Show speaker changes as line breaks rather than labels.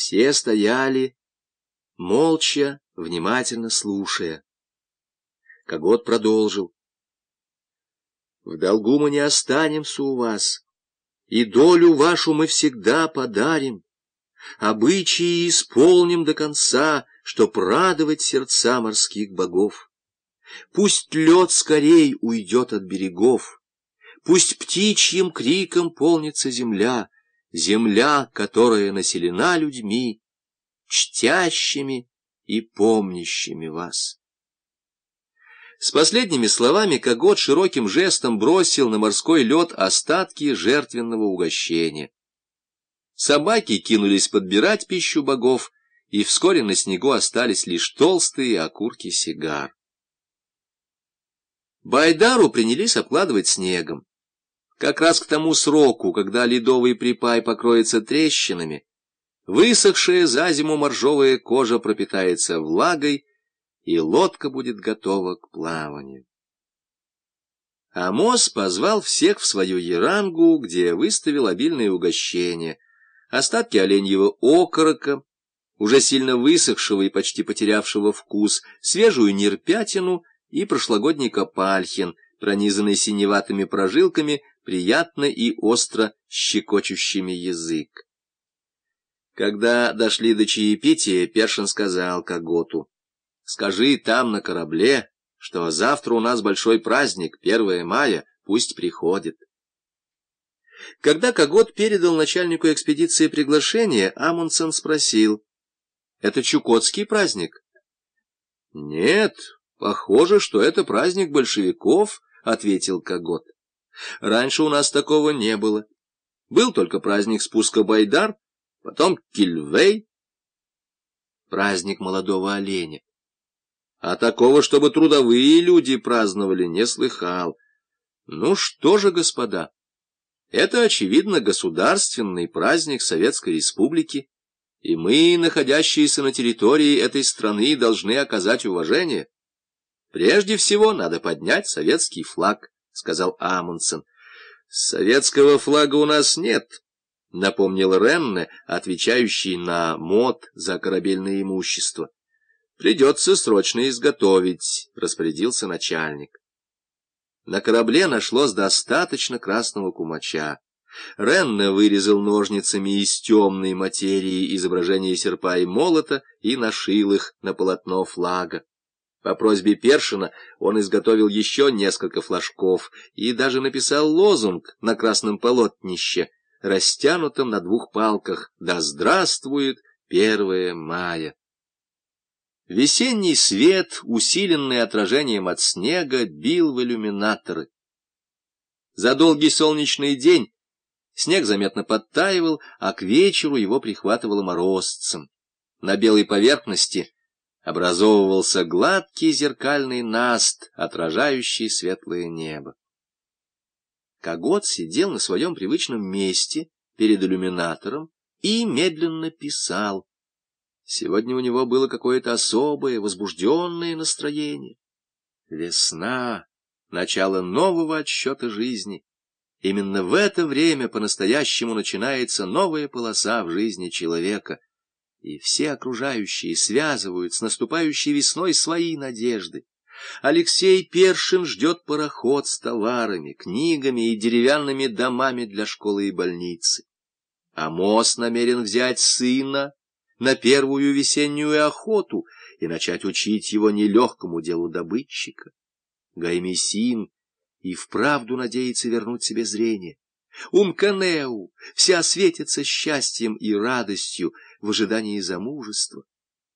Все стояли, молча, внимательно слушая. Когот продолжил. В долгу мы не останемся у вас, и долю вашу мы всегда подарим. Обычаи исполним до конца, чтоб радовать сердца морских богов. Пусть лед скорей уйдет от берегов, пусть птичьим криком полнится земля, земля, которая населена людьми, чтящими и помнящими вас. С последними словами Когот широким жестом бросил на морской лед остатки жертвенного угощения. Собаки кинулись подбирать пищу богов, и вскоре на снегу остались лишь толстые окурки сигар. Байдару принялись обкладывать снегом. Как раз к тому сроку, когда ледовый припай покроется трещинами, высохшая за зиму моржовая кожа пропитается влагой, и лодка будет готова к плаванию. Амос позвал всех в свою ерангу, где выставил обильные угощения, остатки оленьего окорока, уже сильно высохшего и почти потерявшего вкус, свежую нерпятину и прошлогодний копальхин, пронизанный синеватыми прожилками, приятно и остро щекочущими язык. Когда дошли до чаепития, Першин сказал Коготу, Скажи там на корабле, что завтра у нас большой праздник, 1 мая, пусть приходит. Когда Когот передал начальнику экспедиции приглашение, Амундсен спросил, «Это Чукотский праздник?» «Нет, похоже, что это праздник большевиков», — ответил Когот. «Раньше у нас такого не было. Был только праздник спуска Байдар, потом Кильвей, праздник молодого оленя. А такого, чтобы трудовые люди праздновали, не слыхал. Ну что же, господа, это, очевидно, государственный праздник Советской Республики, и мы, находящиеся на территории этой страны, должны оказать уважение. Прежде всего надо поднять советский флаг, — сказал Амундсен. Советского флага у нас нет, — напомнил Ренне, отвечающий на мод за корабельное имущество. Придется срочно изготовить, — распорядился начальник. На корабле нашлось достаточно красного кумача. Ренне вырезал ножницами из темной материи изображение серпа и молота и нашил их на полотно флага. По просьбе Першина он изготовил еще несколько флажков и даже написал лозунг на красном полотнище, растянутом на двух палках «Да здравствует 1 мая!». Весенний свет, усиленный отражением от снега, бил в иллюминаторы. За долгий солнечный день снег заметно подтаивал, а к вечеру его прихватывало морозцем. На белой поверхности образовывался гладкий зеркальный наст, отражающий светлое небо. Когот сидел на своем привычном месте перед иллюминатором и медленно писал. Сегодня у него было какое-то особое, возбужденное настроение. Весна, начало нового отсчета жизни. Именно в это время по-настоящему начинается новая полоса в жизни человека, и все окружающие связывают с наступающей весной свои надежды. Алексей Першин ждет пароход с товарами, книгами и деревянными домами для школы и больницы. Амос намерен взять сына на первую весеннюю охоту и начать учить его нелегкому делу добытчика. Гаймесин и вправду надеется вернуть себе зрение. Умканеу вся светится счастьем и радостью в ожидании замужества.